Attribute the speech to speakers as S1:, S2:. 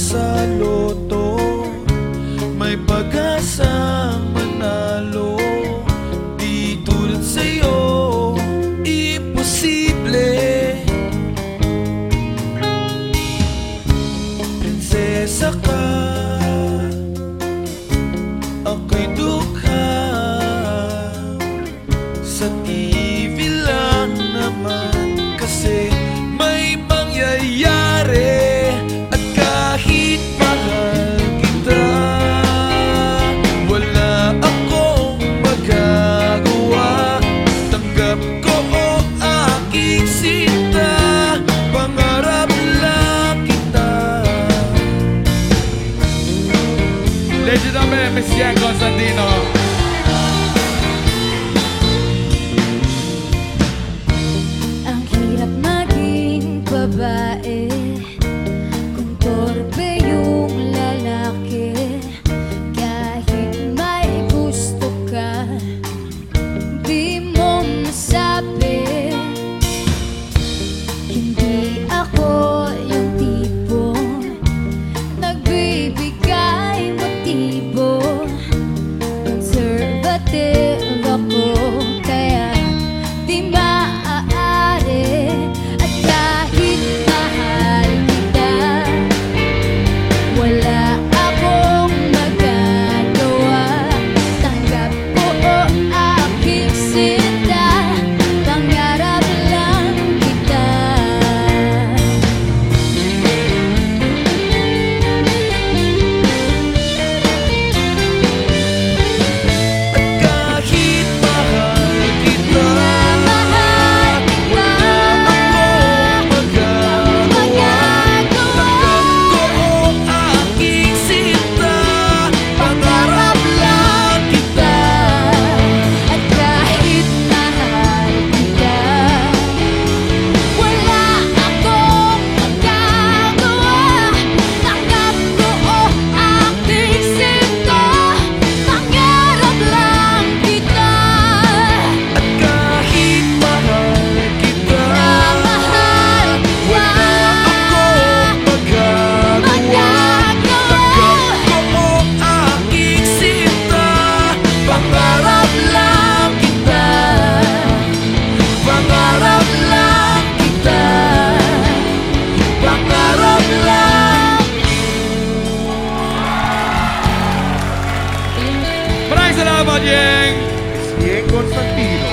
S1: so
S2: che mi sia cosa di noi?
S3: give up
S2: Guayen.
S1: Cien Constantino.